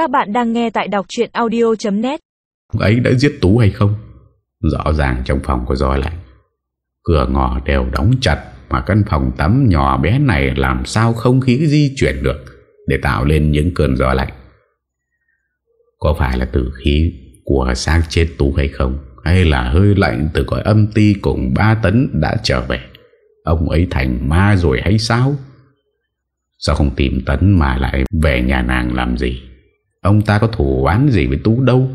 Các bạn đang nghe tại đọc chuyện audio.net Ông ấy đã giết Tú hay không? Rõ ràng trong phòng có gió lạnh. Cửa ngò đều đóng chặt Mà căn phòng tắm nhỏ bé này Làm sao không khí di chuyển được Để tạo lên những cơn gió lạnh? Có phải là tử khí Của xác chết Tú hay không? Hay là hơi lạnh từ cõi âm ti Cùng ba tấn đã trở về? Ông ấy thành ma rồi hay sao? Sao không tìm Tấn mà lại về nhà nàng làm gì? Ông ta có thủ oán gì với Tú đâu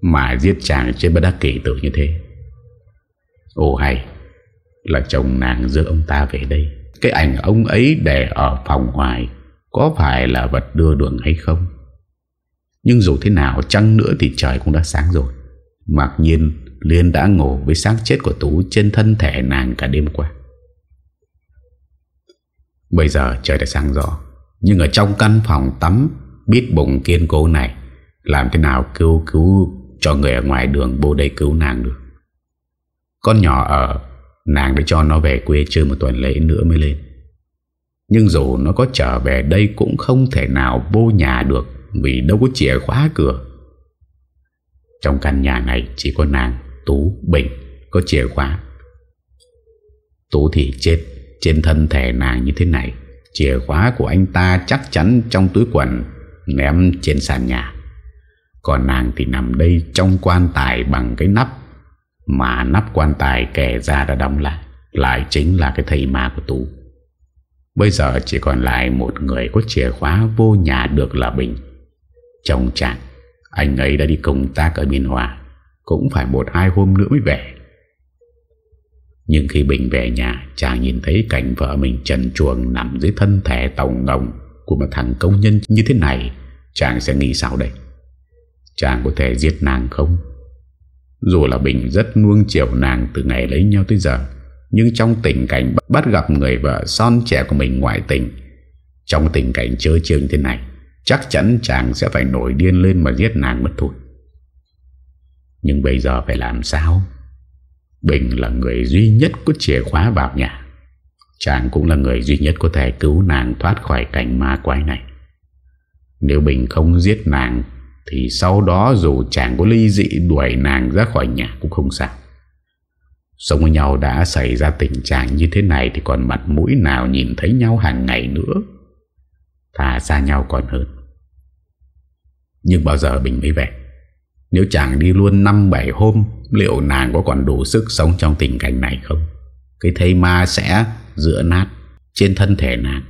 Mà giết chàng trên bất đắc kỳ tử như thế? Ồ, hay, Là chồng nàng đưa ông ta về đây. Cái ảnh ông ấy để ở phòng ngoài Có phải là vật đưa đường hay không? Nhưng dù thế nào, chăng nữa thì trời cũng đã sáng rồi. Mặc nhiên, Liên đã ngủ với xác chết của Tú Trên thân thể nàng cả đêm qua. Bây giờ trời đã sáng rõ, Nhưng ở trong căn phòng tắm biết bụng kiên cố này, Làm thế nào cứu cứu Cho người ở ngoài đường vô đây cứu nàng được. Con nhỏ ở, Nàng đã cho nó về quê chơi một tuần lễ nữa mới lên. Nhưng dù nó có trở về đây Cũng không thể nào vô nhà được Vì đâu có chìa khóa cửa. Trong căn nhà này Chỉ có nàng, Tú, Bình Có chìa khóa. Tú thì chết, trên thân thể nàng như thế này, Chìa khóa của anh ta chắc chắn trong túi quần. Ném trên sàn nhà. Còn nàng thì nằm đây trong quan tài bằng cái nắp, Mà nắp quan tài kẻ ra đã đóng lại. Lại chính là cái thầy ma của Tú. Bây giờ chỉ còn lại một người có chìa khóa vô nhà được là Bình. Chồng chàng Anh ấy đã đi công tác ở Biên Hòa. Cũng phải một hai hôm nữa mới về. Nhưng khi Bình về nhà, Chàng nhìn thấy cảnh vợ mình trần chuồng Nằm dưới thân thể tổng ngồng. Của một thằng công nhân như thế này, Chàng sẽ nghĩ sao đây? Chàng có thể giết nàng không? Dù là Bình rất nuông chiều nàng Từ ngày lấy nhau tới giờ, Nhưng trong tình cảnh bắt gặp người vợ son trẻ của mình ngoại tình, Trong tình cảnh chơi trường thế này, Chắc chắn chàng sẽ phải nổi điên lên mà giết nàng mất thôi. Nhưng bây giờ phải làm sao? Bình là người duy nhất có chìa khóa vào nhà. Chàng cũng là người duy nhất có thể cứu nàng thoát khỏi cảnh ma quái này. Nếu Bình không giết nàng, Thì sau đó dù chàng có ly dị đuổi nàng ra khỏi nhà cũng không sao. Sống với nhau đã xảy ra tình trạng như thế này Thì còn mặt mũi nào nhìn thấy nhau hàng ngày nữa? Thà xa nhau còn hơn. Nhưng bao giờ Bình mới về? Nếu chàng đi luôn 5-7 hôm, Liệu nàng có còn đủ sức sống trong tình cảnh này không? Cái thây ma sẽ giữa nát, Trên thân thể nàng.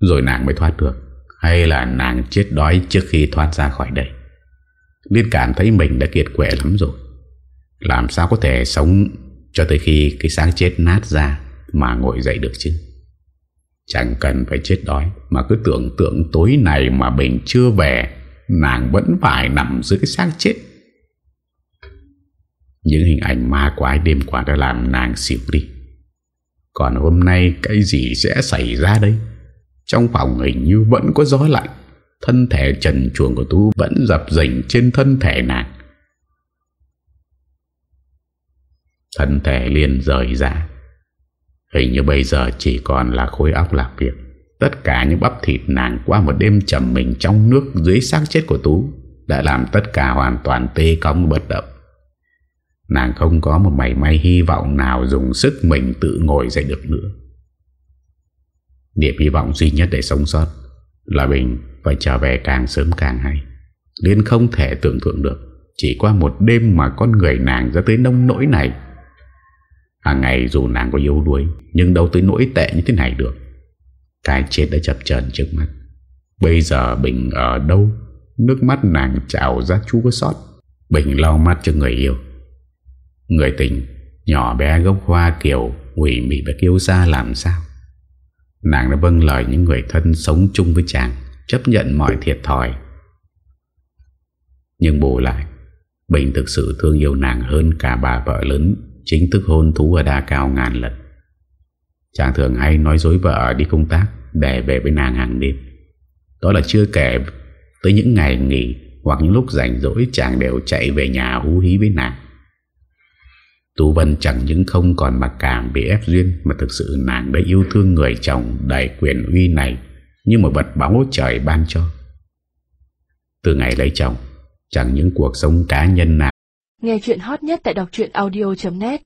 Rồi nàng mới thoát được, Hay là nàng chết đói trước khi thoát ra khỏi đây. Liên cảm thấy mình đã kiệt quệ lắm rồi. Làm sao có thể sống Cho tới khi cái sáng chết nát ra Mà ngồi dậy được chứ? Chẳng cần phải chết đói, Mà cứ tưởng tượng tối này mà mình chưa về, Nàng vẫn phải nằm dưới cái xác chết. Những hình ảnh ma quái đêm qua đã làm nàng xỉu đi. Còn hôm nay cái gì sẽ xảy ra đây? Trong phòng hình như vẫn có gió lạnh, Thân thể trần chuồng của Tú vẫn dập dình trên thân thể nàng. Thân thể liền rời ra. Hình như bây giờ chỉ còn là khối óc làm việc Tất cả những bắp thịt nàng qua một đêm trầm mình trong nước dưới xác chết của Tú Đã làm tất cả hoàn toàn tê cong bất động. Nàng không có một mảy may hy vọng nào dùng sức mình tự ngồi dậy được nữa. Điểm hy vọng duy nhất để sống sót là Bình phải trở về càng sớm càng hay. Liên không thể tưởng tượng được, chỉ qua một đêm mà con người nàng ra tới nông nỗi này. Hàng ngày dù nàng có yếu đuối, nhưng đâu tới nỗi tệ như thế này được. Cái chết đã chập chờn trước mắt. Bây giờ Bình ở đâu? Nước mắt nàng trào ra chú có sót. Bình lau mắt cho người yêu. Người tình, Nhỏ bé gốc hoa kiểu Quỷ mị và kêu xa làm sao? Nàng đã vâng lời những người thân Sống chung với chàng, Chấp nhận mọi thiệt thòi. Nhưng bù lại, Bình thực sự thương yêu nàng hơn cả bà vợ lớn, Chính thức hôn thú ở đa cao ngàn lần. Chàng thường hay nói dối vợ đi công tác, Để về với nàng hàng đêm. Đó là chưa kể Tới những ngày nghỉ Hoặc những lúc rảnh rỗi chàng đều chạy về nhà hú hí với nàng. Tú Vân chẳng những không còn mặc cảm bị ép duyên, Mà thực sự nàng đã yêu thương người chồng đầy quyền uy này Như một vật báo trời ban cho. Từ ngày lấy chồng, Chẳng những cuộc sống cá nhân nào Nghe chuyện hot nhất tại đọc audio.net